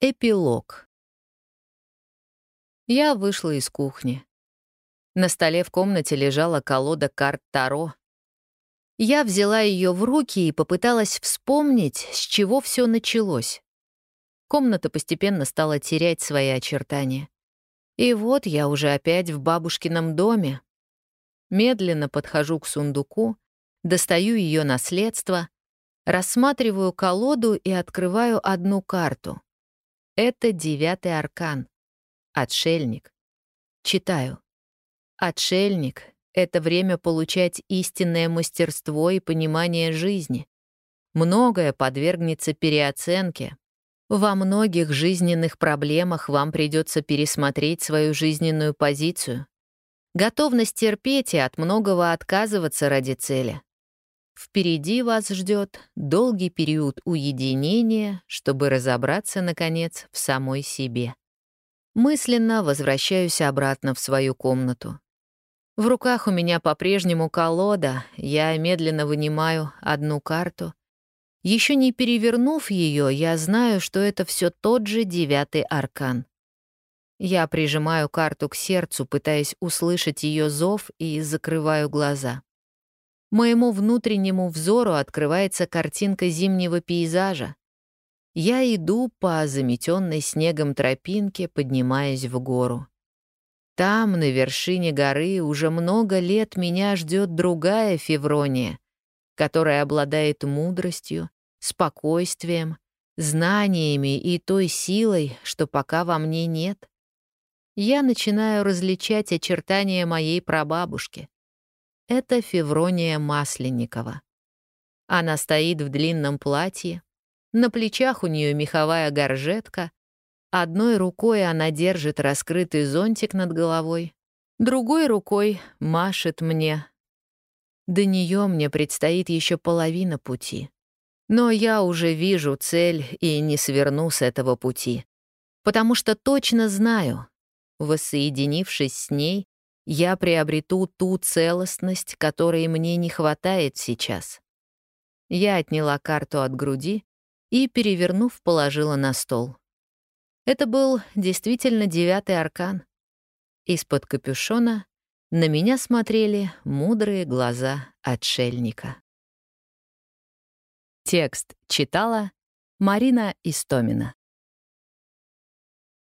Эпилог. Я вышла из кухни. На столе в комнате лежала колода карт Таро. Я взяла ее в руки и попыталась вспомнить, с чего все началось. Комната постепенно стала терять свои очертания. И вот я уже опять в бабушкином доме. Медленно подхожу к сундуку, достаю ее наследство, рассматриваю колоду и открываю одну карту — это девятый аркан. Отшельник. Читаю. Отшельник — это время получать истинное мастерство и понимание жизни. Многое подвергнется переоценке. Во многих жизненных проблемах вам придется пересмотреть свою жизненную позицию. Готовность терпеть и от многого отказываться ради цели. Впереди вас ждет долгий период уединения, чтобы разобраться, наконец, в самой себе. Мысленно возвращаюсь обратно в свою комнату. В руках у меня по-прежнему колода, я медленно вынимаю одну карту. Еще не перевернув ее, я знаю, что это все тот же девятый аркан. Я прижимаю карту к сердцу, пытаясь услышать ее зов, и закрываю глаза. Моему внутреннему взору открывается картинка зимнего пейзажа. Я иду по заметенной снегом тропинке, поднимаясь в гору. Там, на вершине горы, уже много лет меня ждет другая Феврония, которая обладает мудростью, спокойствием, знаниями и той силой, что пока во мне нет. Я начинаю различать очертания моей прабабушки. Это Феврония Масленникова. Она стоит в длинном платье, на плечах у нее меховая горжетка, одной рукой она держит раскрытый зонтик над головой, другой рукой машет мне. До нее мне предстоит еще половина пути. Но я уже вижу цель и не сверну с этого пути, потому что точно знаю, воссоединившись с ней, я приобрету ту целостность, которой мне не хватает сейчас. Я отняла карту от груди и, перевернув, положила на стол. Это был действительно девятый аркан. Из-под капюшона на меня смотрели мудрые глаза отшельника. Текст читала Марина Истомина.